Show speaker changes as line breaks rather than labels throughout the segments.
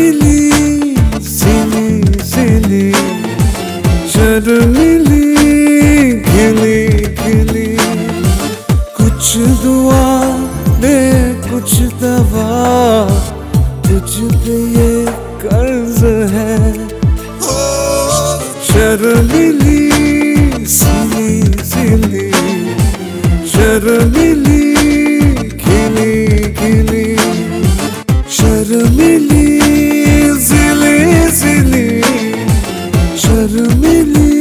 शर्मिली सिली सिली। खिली खिली। कुछ दुआ दे, कुछ दवा। ये कर्ज है। शर्मिली सिली सिली। शर्मिली खिली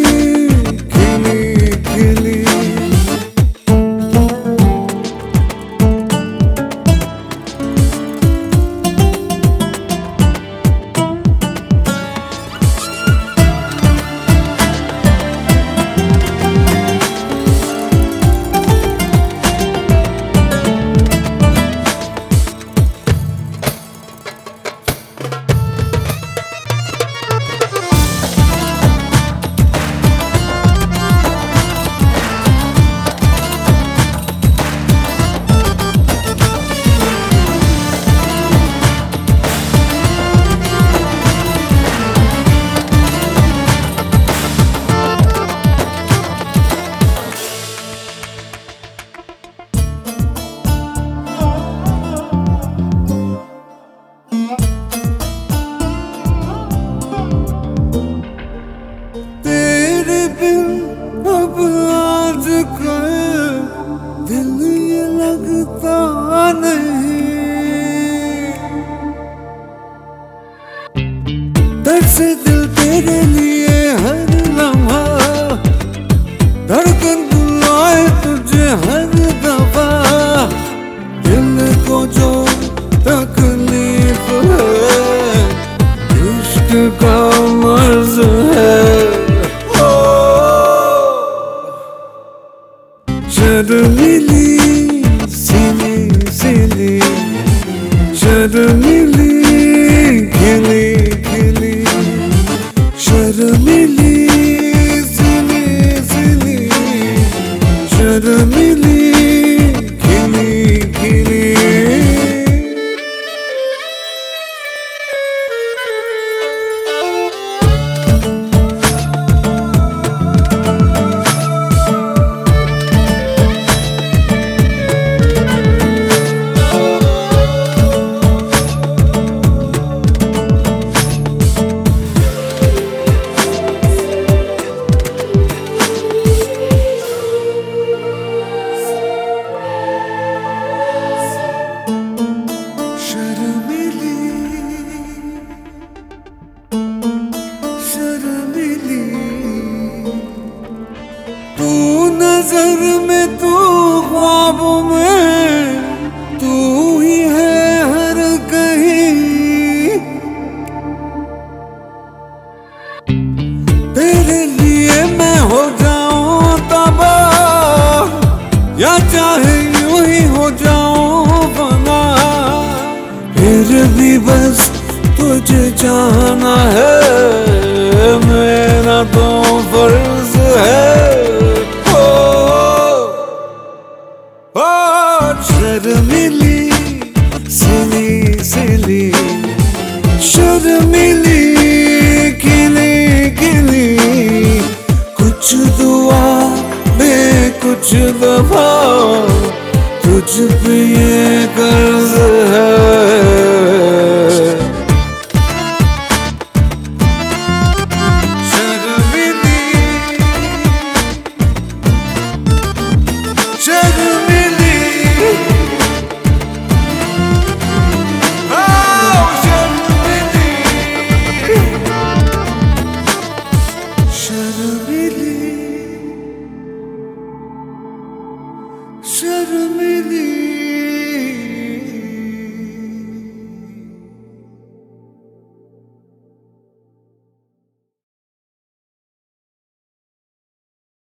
तेरे लिए हर लम्हा। धड़कन बुलाए तुझे हर दफ़ा। दिल को जो तकलीफ़ है, इश्क का मर्ज है। शर्मिली सिली सिली। शर्मिली शर्मिली सिली जाना है मेरा तो फ़र्ज़ है। ओ, ओ, शर्मिली सिली सिली शर्मिली खिली खिली कुछ दुआ बे कुछ दबा कुछ भी